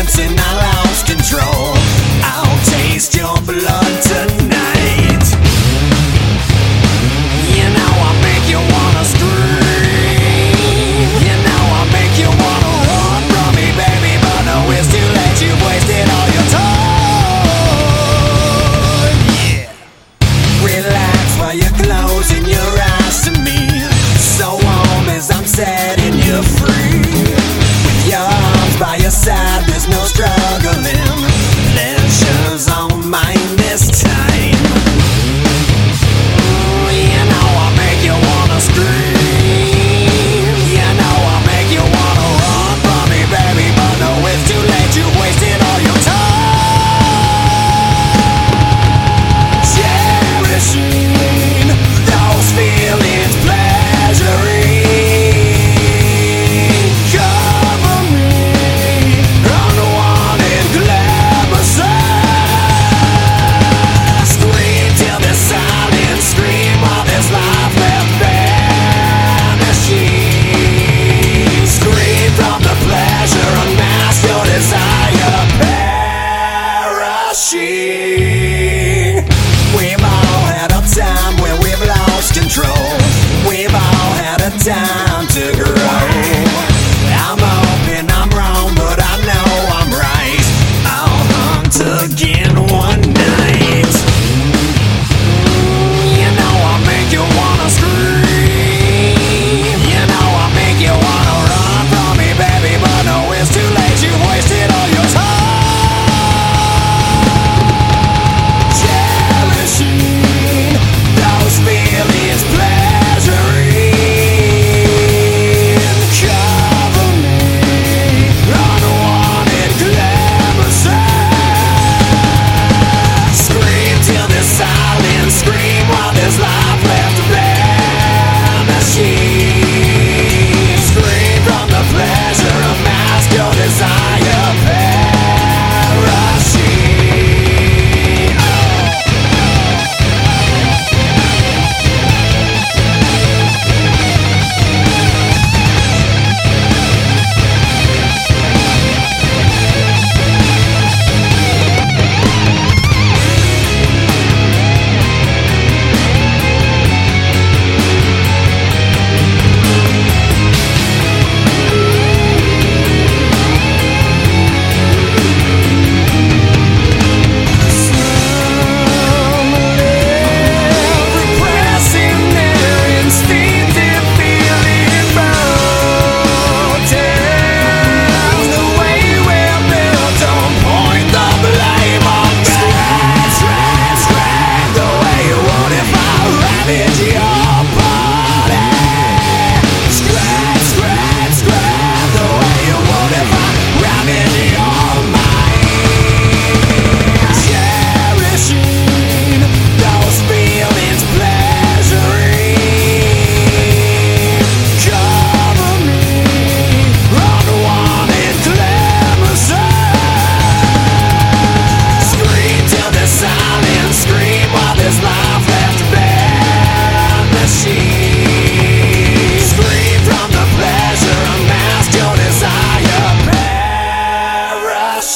and I lost control. I'll taste your blood tonight. You know I make you wanna scream. You know I make you wanna run from me, baby, but it's too late. You've wasted all your time. Yeah. Relax while you're closing your eyes to me. So warm as I'm setting you free. With your arms by your side struggling.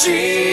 Jesus.